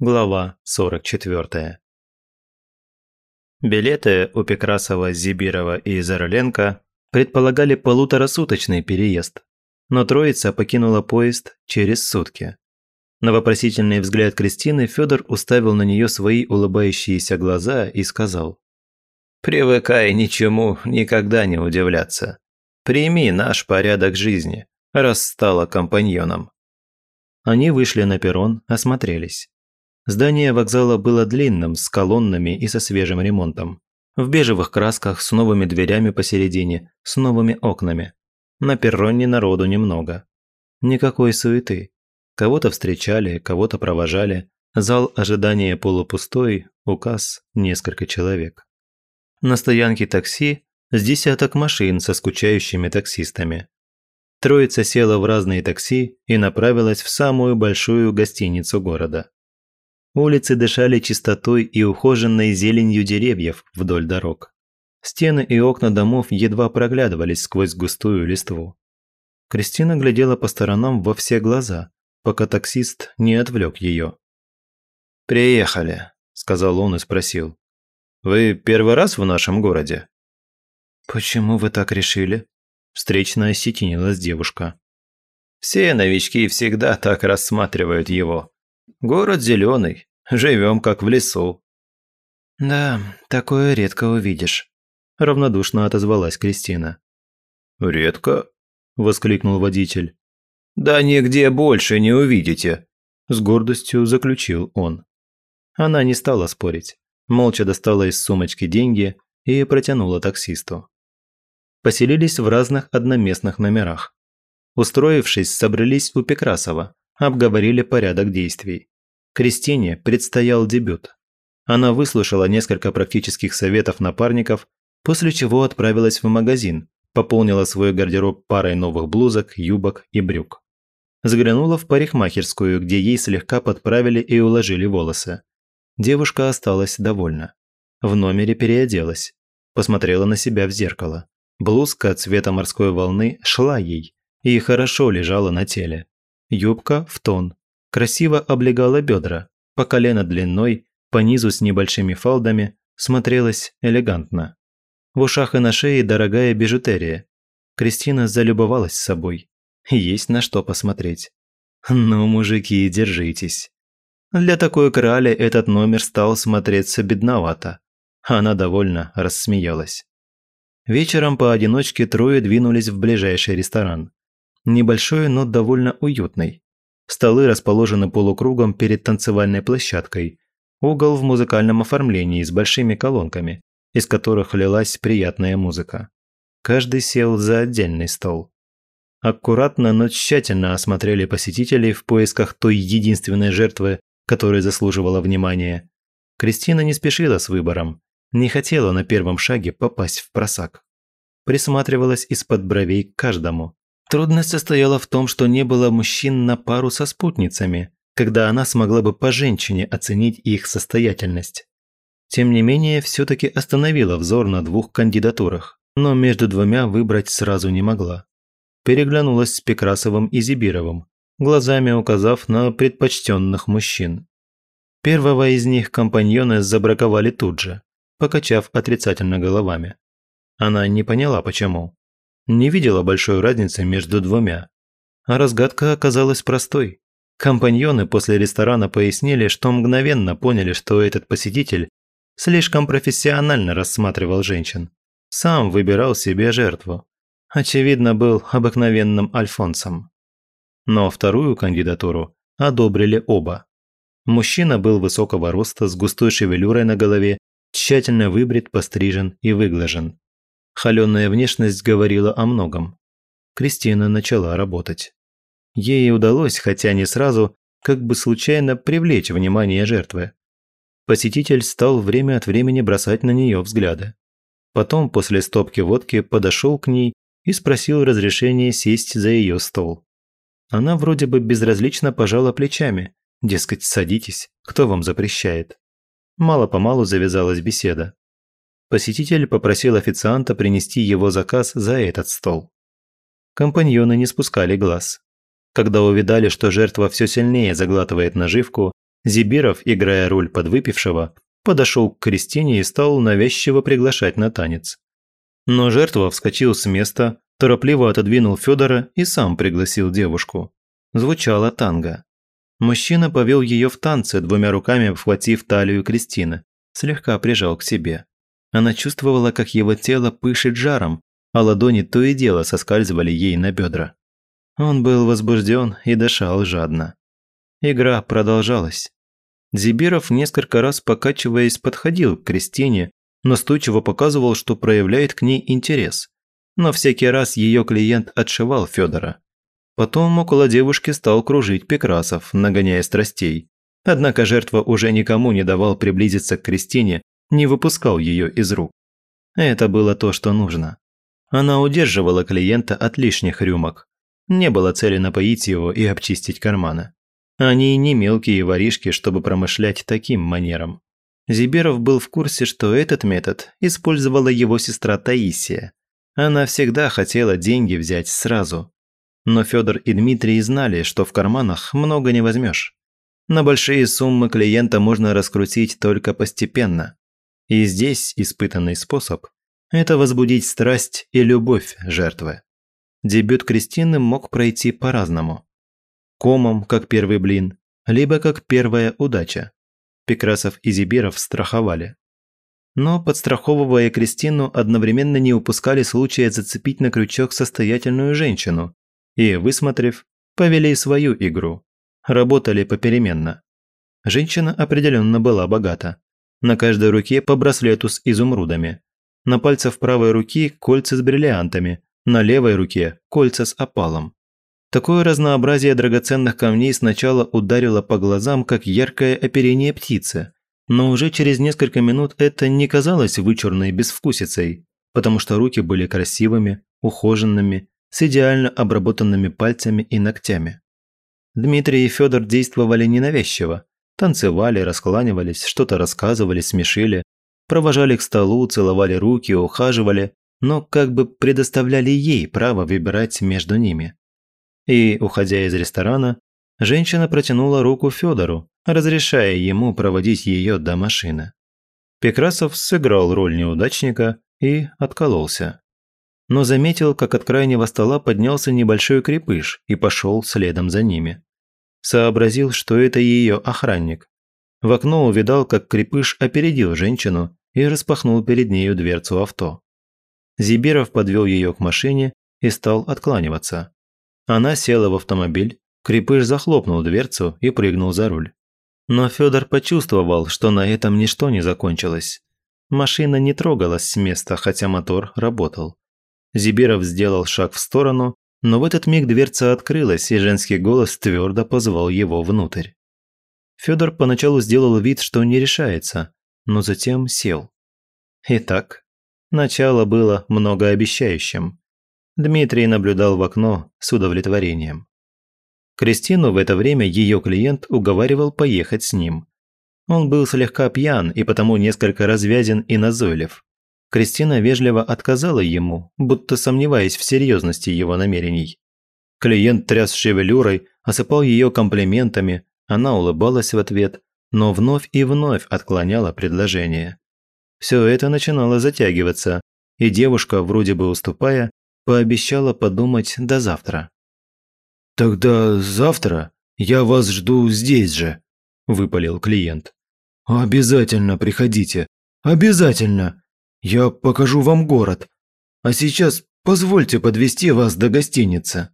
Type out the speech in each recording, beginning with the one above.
Глава 44. Билеты у Пекрасова, Зибирова и Зароленко предполагали полуторасуточный переезд, но троица покинула поезд через сутки. На вопросительный взгляд Кристины Федор уставил на нее свои улыбающиеся глаза и сказал «Привыкай ничему никогда не удивляться. Прими наш порядок жизни, раз стала компаньоном». Они вышли на перрон, осмотрелись. Здание вокзала было длинным, с колоннами и со свежим ремонтом. В бежевых красках, с новыми дверями посередине, с новыми окнами. На перроне народу немного. Никакой суеты. Кого-то встречали, кого-то провожали. Зал ожидания полупустой, указ несколько человек. На стоянке такси с десяток машин со скучающими таксистами. Троица села в разные такси и направилась в самую большую гостиницу города. Улицы дышали чистотой и ухоженной зеленью деревьев вдоль дорог. Стены и окна домов едва проглядывались сквозь густую листву. Кристина глядела по сторонам во все глаза, пока таксист не отвлек ее. «Приехали», – сказал он и спросил. «Вы первый раз в нашем городе?» «Почему вы так решили?» – встречно осетинилась девушка. «Все новички всегда так рассматривают его», Город зеленый, живем как в лесу». «Да, такое редко увидишь», – равнодушно отозвалась Кристина. «Редко?» – воскликнул водитель. «Да нигде больше не увидите», – с гордостью заключил он. Она не стала спорить, молча достала из сумочки деньги и протянула таксисту. Поселились в разных одноместных номерах. Устроившись, собрались у Пекрасова, обговорили порядок действий. Кристине предстоял дебют. Она выслушала несколько практических советов напарников, после чего отправилась в магазин, пополнила свой гардероб парой новых блузок, юбок и брюк. Заглянула в парикмахерскую, где ей слегка подправили и уложили волосы. Девушка осталась довольна. В номере переоделась. Посмотрела на себя в зеркало. Блузка цвета морской волны шла ей и хорошо лежала на теле. Юбка в тон, красиво облегала бедра, по колено длиной, по низу с небольшими фалдами, смотрелась элегантно. В ушах и на шее дорогая бижутерия. Кристина залюбовалась собой. Есть на что посмотреть. Ну, мужики, держитесь. Для такой крали этот номер стал смотреться бедновато. Она довольно рассмеялась. Вечером поодиночке трое двинулись в ближайший ресторан. Небольшой, но довольно уютный. Столы расположены полукругом перед танцевальной площадкой. Угол в музыкальном оформлении с большими колонками, из которых лилась приятная музыка. Каждый сел за отдельный стол. Аккуратно, но тщательно осмотрели посетителей в поисках той единственной жертвы, которая заслуживала внимания. Кристина не спешила с выбором, не хотела на первом шаге попасть в просак. Присматривалась из-под бровей к каждому, Трудность состояла в том, что не было мужчин на пару со спутницами, когда она смогла бы по женщине оценить их состоятельность. Тем не менее, все-таки остановила взор на двух кандидатурах, но между двумя выбрать сразу не могла. Переглянулась с Пекрасовым и Зибировым, глазами указав на предпочтенных мужчин. Первого из них компаньоны забраковали тут же, покачав отрицательно головами. Она не поняла, почему не видела большой разницы между двумя. А разгадка оказалась простой. Компаньоны после ресторана пояснили, что мгновенно поняли, что этот посетитель слишком профессионально рассматривал женщин. Сам выбирал себе жертву. Очевидно, был обыкновенным альфонсом. Но вторую кандидатуру одобрили оба. Мужчина был высокого роста, с густой шевелюрой на голове, тщательно выбрит, пострижен и выглажен. Холеная внешность говорила о многом. Кристина начала работать. Ей удалось, хотя не сразу, как бы случайно привлечь внимание жертвы. Посетитель стал время от времени бросать на нее взгляды. Потом, после стопки водки, подошел к ней и спросил разрешения сесть за ее стол. Она вроде бы безразлично пожала плечами, дескать, садитесь, кто вам запрещает. Мало-помалу завязалась беседа. Посетитель попросил официанта принести его заказ за этот стол. Компаньоны не спускали глаз. Когда увидали, что жертва все сильнее заглатывает наживку, Зибиров, играя роль подвыпившего, подошел к Кристине и стал навязчиво приглашать на танец. Но жертва вскочил с места, торопливо отодвинул Федора и сам пригласил девушку. Звучала танго. Мужчина повел ее в танце, двумя руками обхватив талию Кристины, слегка прижал к себе. Она чувствовала, как его тело пышет жаром, а ладони то и дело соскальзывали ей на бедра. Он был возбужден и дышал жадно. Игра продолжалась. Зибиров несколько раз покачиваясь подходил к Кристине, настойчиво показывал, что проявляет к ней интерес. Но всякий раз ее клиент отшивал Федора. Потом около девушки стал кружить Пекрасов, нагоняя страстей. Однако жертва уже никому не давал приблизиться к Кристине, не выпускал ее из рук. Это было то, что нужно. Она удерживала клиента от лишних рюмок. Не было цели напоить его и обчистить карманы. Они не мелкие воришки, чтобы промышлять таким манером. Зиберов был в курсе, что этот метод использовала его сестра Таисия. Она всегда хотела деньги взять сразу. Но Федор и Дмитрий знали, что в карманах много не возьмешь. На большие суммы клиента можно раскрутить только постепенно. И здесь испытанный способ – это возбудить страсть и любовь жертвы. Дебют Кристины мог пройти по-разному комом, как первый блин, либо как первая удача. Пекрасов и Зибиров страховали. Но, подстраховывая Кристину, одновременно не упускали случая зацепить на крючок состоятельную женщину и, высмотрев, повели свою игру. Работали попеременно. Женщина определенно была богата. На каждой руке по браслету с изумрудами. На пальцах правой руки кольца с бриллиантами, на левой руке кольца с опалом. Такое разнообразие драгоценных камней сначала ударило по глазам, как яркое оперение птицы, но уже через несколько минут это не казалось вычурной безвкусицей, потому что руки были красивыми, ухоженными, с идеально обработанными пальцами и ногтями. Дмитрий и Федор действовали ненавязчиво, танцевали, раскланивались, что-то рассказывали, смешили, провожали к столу, целовали руки, ухаживали, но как бы предоставляли ей право выбирать между ними. И, уходя из ресторана, женщина протянула руку Федору, разрешая ему проводить ее до машины. Пекрасов сыграл роль неудачника и откололся. Но заметил, как от крайнего стола поднялся небольшой крепыш и пошел следом за ними. Сообразил, что это ее охранник. В окно увидал, как крепыш опередил женщину и распахнул перед нею дверцу авто. Зибиров подвел ее к машине и стал откланиваться. Она села в автомобиль, Крепыш захлопнул дверцу и прыгнул за руль. Но Федор почувствовал, что на этом ничто не закончилось. Машина не трогалась с места, хотя мотор работал. Зибиров сделал шаг в сторону, но в этот миг дверца открылась, и женский голос твердо позвал его внутрь. Федор поначалу сделал вид, что не решается, но затем сел. Итак, начало было многообещающим. Дмитрий наблюдал в окно с удовлетворением. Кристину в это время ее клиент уговаривал поехать с ним. Он был слегка пьян и потому несколько развязен и назойлив. Кристина вежливо отказала ему, будто сомневаясь в серьезности его намерений. Клиент тряс шевелюрой, осыпал ее комплиментами, она улыбалась в ответ, но вновь и вновь отклоняла предложение. Все это начинало затягиваться, и девушка, вроде бы уступая, пообещала подумать до завтра. «Тогда завтра я вас жду здесь же», – выпалил клиент. «Обязательно приходите, обязательно. Я покажу вам город. А сейчас позвольте подвести вас до гостиницы».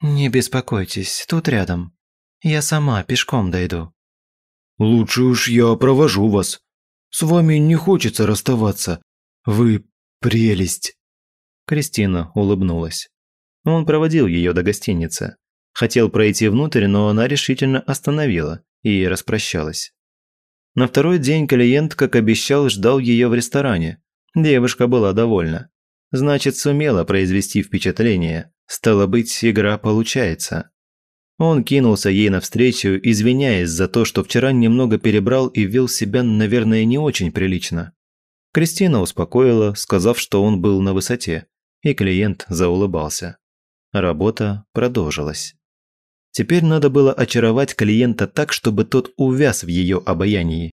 «Не беспокойтесь, тут рядом. Я сама пешком дойду». «Лучше уж я провожу вас. С вами не хочется расставаться. Вы прелесть». Кристина улыбнулась. Он проводил ее до гостиницы. Хотел пройти внутрь, но она решительно остановила и распрощалась. На второй день клиент, как обещал, ждал ее в ресторане. Девушка была довольна. Значит, сумела произвести впечатление. Стало быть, игра получается. Он кинулся ей навстречу, извиняясь за то, что вчера немного перебрал и вел себя, наверное, не очень прилично. Кристина успокоила, сказав, что он был на высоте и клиент заулыбался. Работа продолжилась. Теперь надо было очаровать клиента так, чтобы тот увяз в ее обаянии.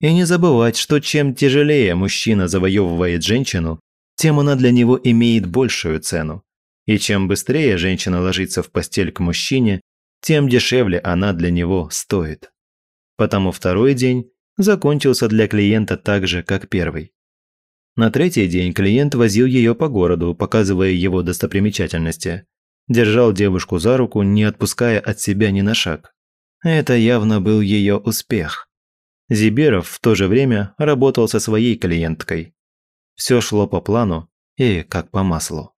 И не забывать, что чем тяжелее мужчина завоевывает женщину, тем она для него имеет большую цену. И чем быстрее женщина ложится в постель к мужчине, тем дешевле она для него стоит. Потому второй день закончился для клиента так же, как первый. На третий день клиент возил ее по городу, показывая его достопримечательности. Держал девушку за руку, не отпуская от себя ни на шаг. Это явно был ее успех. Зиберов в то же время работал со своей клиенткой. Все шло по плану и как по маслу.